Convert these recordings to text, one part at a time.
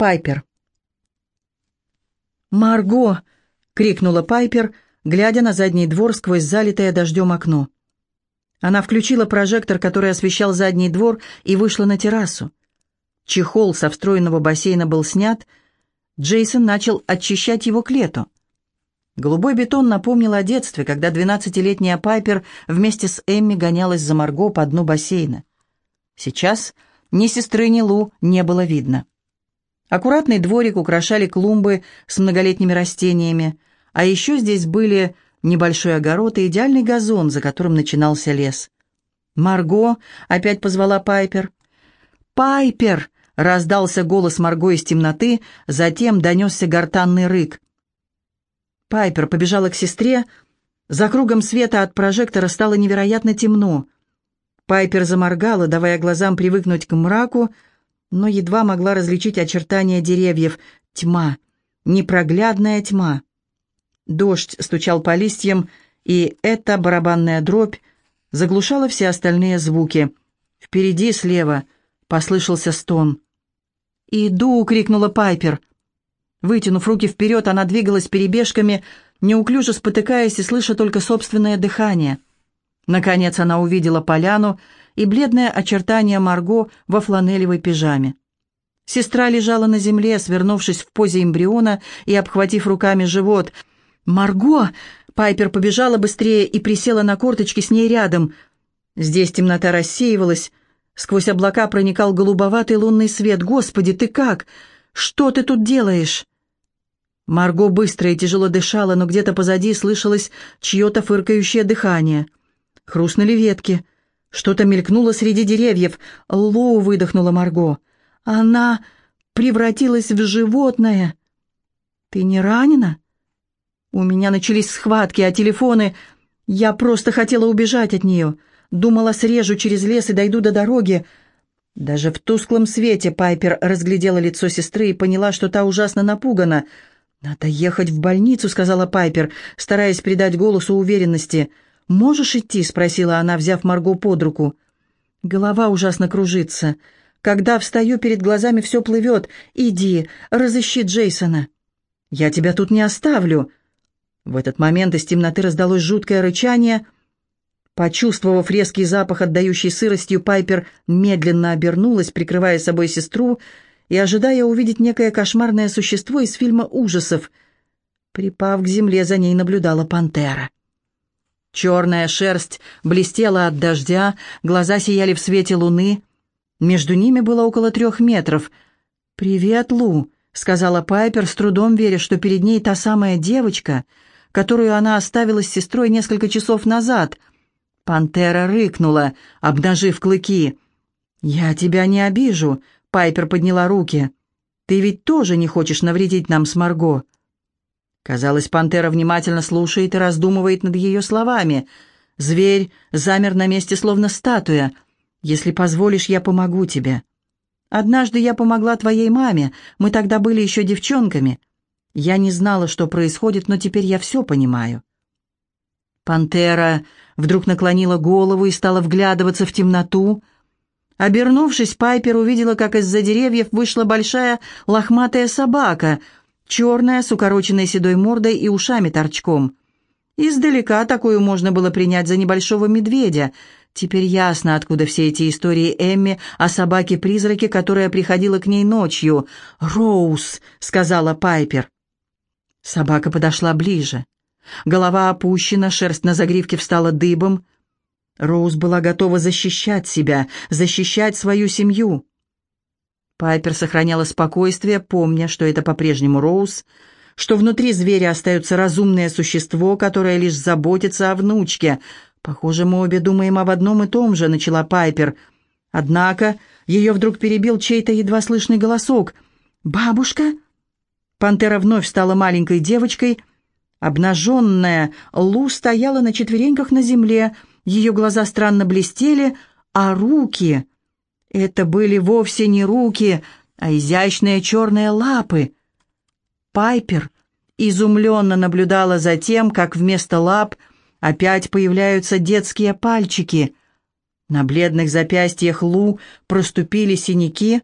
Пайпер. «Марго!» — крикнула Пайпер, глядя на задний двор сквозь залитое дождем окно. Она включила прожектор, который освещал задний двор, и вышла на террасу. Чехол со встроенного бассейна был снят. Джейсон начал очищать его к лету. Голубой бетон напомнил о детстве, когда двенадцатилетняя Пайпер вместе с Эмми гонялась за Марго по дну бассейна. Сейчас ни сестры, ни Лу не было видно. Аккуратный дворик украшали клумбы с многолетними растениями, а еще здесь были небольшой огород и идеальный газон, за которым начинался лес. «Марго!» — опять позвала Пайпер. «Пайпер!» — раздался голос Марго из темноты, затем донесся гортанный рык. Пайпер побежала к сестре. За кругом света от прожектора стало невероятно темно. Пайпер заморгала, давая глазам привыкнуть к мраку, но едва могла различить очертания деревьев. Тьма, непроглядная тьма. Дождь стучал по листьям, и эта барабанная дробь заглушала все остальные звуки. Впереди, слева, послышался стон. «Иду!» — крикнула Пайпер. Вытянув руки вперед, она двигалась перебежками, неуклюже спотыкаясь и слыша только собственное дыхание. Наконец она увидела поляну и бледное очертание Марго во фланелевой пижаме. Сестра лежала на земле, свернувшись в позе эмбриона и обхватив руками живот. «Марго!» Пайпер побежала быстрее и присела на корточки с ней рядом. Здесь темнота рассеивалась. Сквозь облака проникал голубоватый лунный свет. «Господи, ты как? Что ты тут делаешь?» Марго быстро и тяжело дышала, но где-то позади слышалось чье-то фыркающее дыхание. Хрустнули ветки. Что-то мелькнуло среди деревьев. «Лу!» — выдохнула Марго. «Она превратилась в животное!» «Ты не ранена?» «У меня начались схватки, а телефоны...» «Я просто хотела убежать от нее. Думала, срежу через лес и дойду до дороги». Даже в тусклом свете Пайпер разглядела лицо сестры и поняла, что та ужасно напугана — «Надо ехать в больницу», — сказала Пайпер, стараясь придать голосу уверенности. «Можешь идти?» — спросила она, взяв Марго под руку. «Голова ужасно кружится. Когда встаю, перед глазами все плывет. Иди, разыщи Джейсона». «Я тебя тут не оставлю». В этот момент из темноты раздалось жуткое рычание. Почувствовав резкий запах, отдающий сыростью, Пайпер медленно обернулась, прикрывая собой сестру, — и ожидая увидеть некое кошмарное существо из фильма ужасов. Припав к земле, за ней наблюдала пантера. Черная шерсть блестела от дождя, глаза сияли в свете луны. Между ними было около трех метров. «Привет, Лу», — сказала Пайпер, с трудом веря, что перед ней та самая девочка, которую она оставила с сестрой несколько часов назад. Пантера рыкнула, обнажив клыки. «Я тебя не обижу», Пайпер подняла руки. «Ты ведь тоже не хочешь навредить нам с Марго?» Казалось, пантера внимательно слушает и раздумывает над ее словами. Зверь замер на месте, словно статуя. «Если позволишь, я помогу тебе». «Однажды я помогла твоей маме, мы тогда были еще девчонками. Я не знала, что происходит, но теперь я все понимаю». Пантера вдруг наклонила голову и стала вглядываться в темноту, Обернувшись, Пайпер увидела, как из-за деревьев вышла большая лохматая собака, черная, с укороченной седой мордой и ушами торчком. Издалека такую можно было принять за небольшого медведя. Теперь ясно, откуда все эти истории Эмми о собаке-призраке, которая приходила к ней ночью. «Роуз», — сказала Пайпер. Собака подошла ближе. Голова опущена, шерсть на загривке встала дыбом. Роуз была готова защищать себя, защищать свою семью. Пайпер сохраняла спокойствие, помня, что это по-прежнему Роуз, что внутри зверя остается разумное существо, которое лишь заботится о внучке. «Похоже, мы обе думаем об одном и том же», — начала Пайпер. Однако ее вдруг перебил чей-то едва слышный голосок. «Бабушка?» Пантера вновь стала маленькой девочкой. Обнаженная, Лу стояла на четвереньках на земле — ее глаза странно блестели, а руки... Это были вовсе не руки, а изящные черные лапы. Пайпер изумленно наблюдала за тем, как вместо лап опять появляются детские пальчики. На бледных запястьях Лу проступили синяки.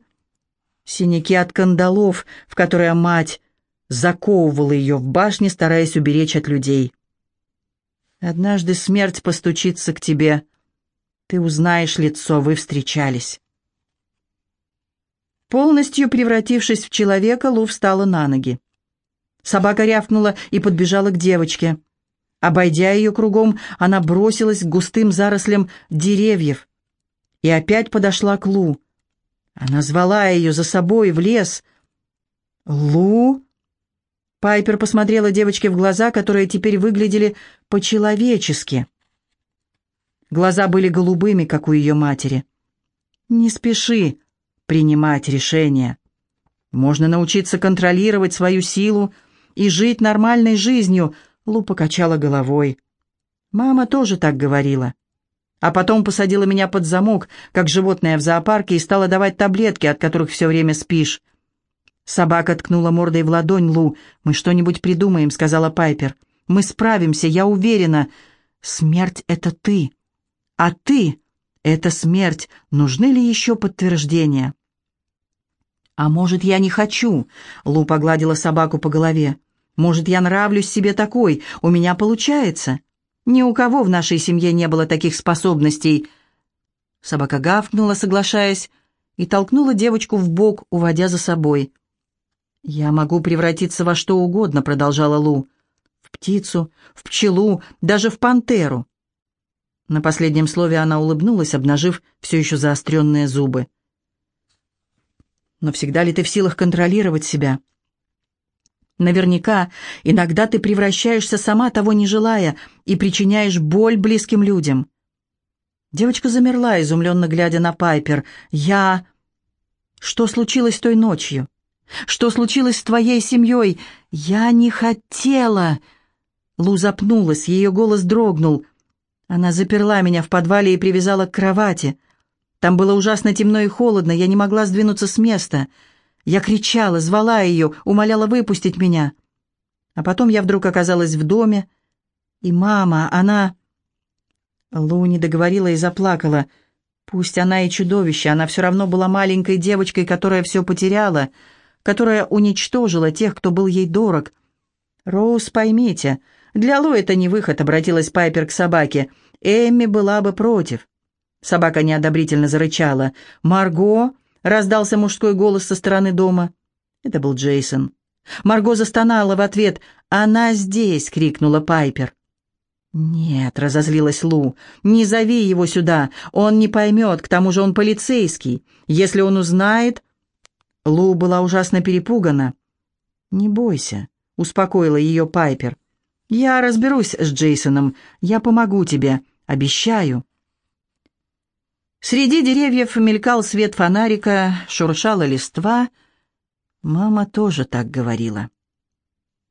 Синяки от кандалов, в которые мать заковывала ее в башне, стараясь уберечь от людей. Однажды смерть постучится к тебе. Ты узнаешь лицо, вы встречались. Полностью превратившись в человека, Лу встала на ноги. Собака рявкнула и подбежала к девочке. Обойдя ее кругом, она бросилась к густым зарослям деревьев и опять подошла к Лу. Она звала ее за собой в лес. «Лу?» Пайпер посмотрела девочке в глаза, которые теперь выглядели по-человечески. Глаза были голубыми, как у ее матери. «Не спеши принимать решения. Можно научиться контролировать свою силу и жить нормальной жизнью», — Лу покачала головой. «Мама тоже так говорила. А потом посадила меня под замок, как животное в зоопарке, и стала давать таблетки, от которых все время спишь». Собака ткнула мордой в ладонь Лу. «Мы что-нибудь придумаем», — сказала Пайпер. «Мы справимся, я уверена. Смерть — это ты. А ты — это смерть. Нужны ли еще подтверждения?» «А может, я не хочу?» — Лу погладила собаку по голове. «Может, я нравлюсь себе такой? У меня получается. Ни у кого в нашей семье не было таких способностей». Собака гавкнула, соглашаясь, и толкнула девочку в бок, уводя за собой. «Я могу превратиться во что угодно», — продолжала Лу. «В птицу, в пчелу, даже в пантеру». На последнем слове она улыбнулась, обнажив все еще заостренные зубы. «Но всегда ли ты в силах контролировать себя?» «Наверняка иногда ты превращаешься сама, того не желая, и причиняешь боль близким людям». Девочка замерла, изумленно глядя на Пайпер. «Я...» «Что случилось той ночью?» Что случилось с твоей семьей? Я не хотела!» Лу запнулась, ее голос дрогнул. Она заперла меня в подвале и привязала к кровати. Там было ужасно темно и холодно, я не могла сдвинуться с места. Я кричала, звала ее, умоляла выпустить меня. А потом я вдруг оказалась в доме, и мама, она... Лу не договорила и заплакала. Пусть она и чудовище, она все равно была маленькой девочкой, которая все потеряла — которая уничтожила тех, кто был ей дорог. «Роуз, поймите, для Лу это не выход», — обратилась Пайпер к собаке. «Эмми была бы против». Собака неодобрительно зарычала. «Марго!» — раздался мужской голос со стороны дома. Это был Джейсон. Марго застонала в ответ. «Она здесь!» — крикнула Пайпер. «Нет», — разозлилась Лу, — «не зови его сюда, он не поймет, к тому же он полицейский. Если он узнает, Лу была ужасно перепугана. «Не бойся», — успокоила ее Пайпер. «Я разберусь с Джейсоном. Я помогу тебе. Обещаю». Среди деревьев мелькал свет фонарика, шуршала листва. Мама тоже так говорила.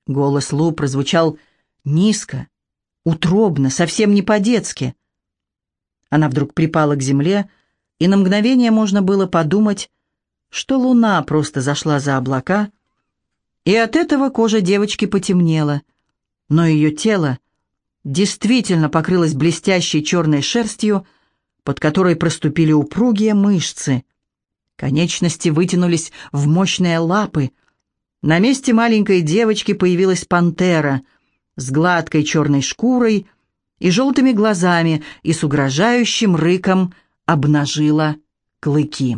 Голос Лу прозвучал низко, утробно, совсем не по-детски. Она вдруг припала к земле, и на мгновение можно было подумать, что луна просто зашла за облака, и от этого кожа девочки потемнела, но ее тело действительно покрылось блестящей черной шерстью, под которой проступили упругие мышцы. Конечности вытянулись в мощные лапы. На месте маленькой девочки появилась пантера с гладкой черной шкурой и желтыми глазами и с угрожающим рыком обнажила клыки.